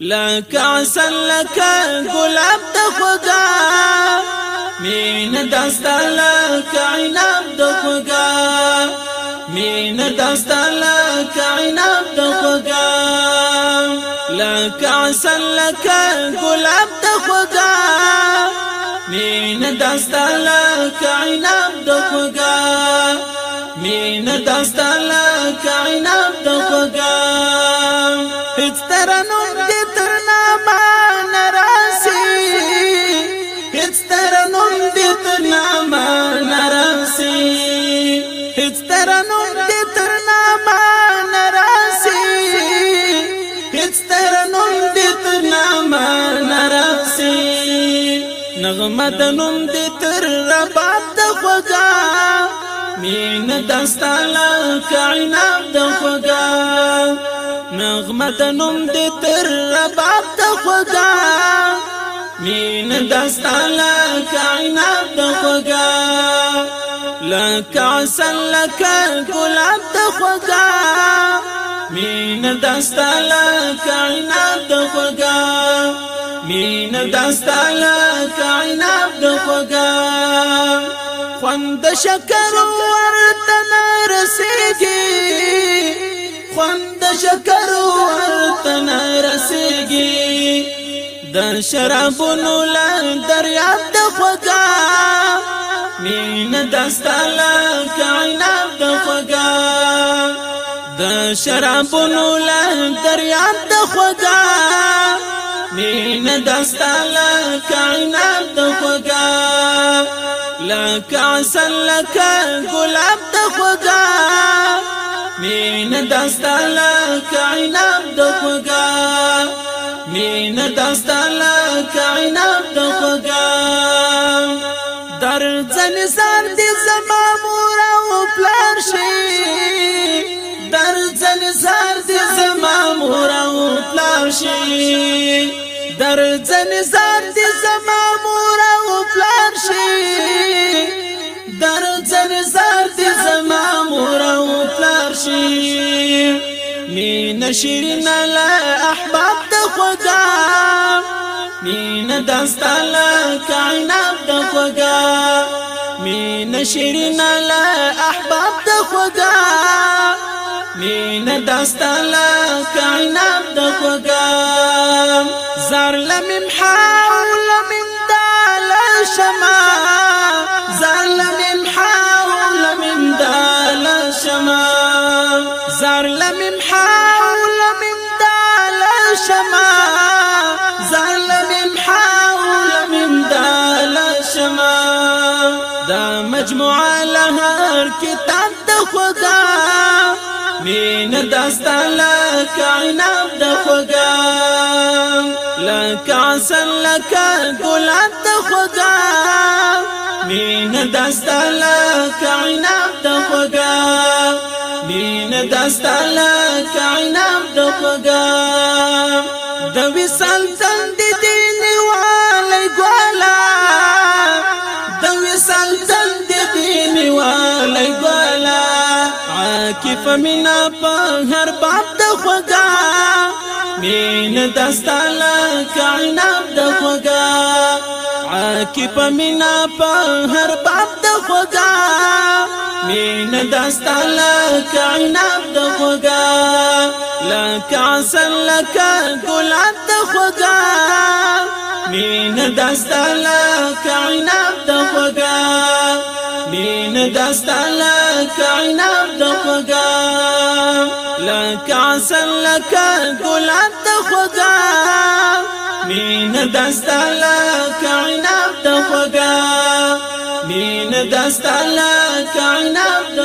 لك عسل لك گلاب د خدا. مين دست لك عناب د خدا. مين دست لك عناب د خدا. لك عسل لك گلاب د خدا. مين دست لك عناب د خدا. مين دست لك عناب د خدا هیڅ ترنو نغمه د نوم دې تر رباب د خوګا مين دستاله کائنات د خوګا نغمه د نوم دې تر رباب د خوګا مين دستاله کائنات د خوګا لك عسل لك د خوګا مين دستاله کائنات د خوګا مين دستاله کائنات د خوګا خوند شکر ورته رسیږي خوند شکر ورته رسیږي د شرابونو لن دریاب د خوګا مين دستاله کائنات د خوګا د شرابونو لن دریاب د خوګا. مين دستاله کائنات د خوګا لك عسل لك گلاب د خوګا. مين دستاله کائنات د خوګا مين دستاله کائنات د خوګا در ځن سر دې زما مور او پلار شي. در ځن سر دې زما مور او پلار شي. در ځن زار دي زما مور او پلار شي. در ځن زار دي زما مور او پلار شي. مين شیرین لا احباب د خدا مين دستاله کائنات د خدا مين شیرین لا احباب د خدا مين دستاله کائنات د خدا زار لمم حاول من دال شما زار لمم حاول من دال شما زار لمم حاول من دال شما مجموعه لهر کتاب د خدا. مين دستاله کائنات د خدا. لك عسل لك ګلاب د خدا. مين دستا لك عناب د خدا. مين دستا لك عناب د خدا. د وصال تند عاکف منا په هر باب د خدا مين دستاله کعناب د خوګا عاکف مینا په هر باب د خوګا مين دستاله کعناب د خوګا لك عسل لك ګلاب د خوګا مين دستاله کعناب د خوګا مين دستاله خوګا لك عسل لك ګلاب د خدا. مين دستا لك عناب د خدا. مين دستا لك عناب د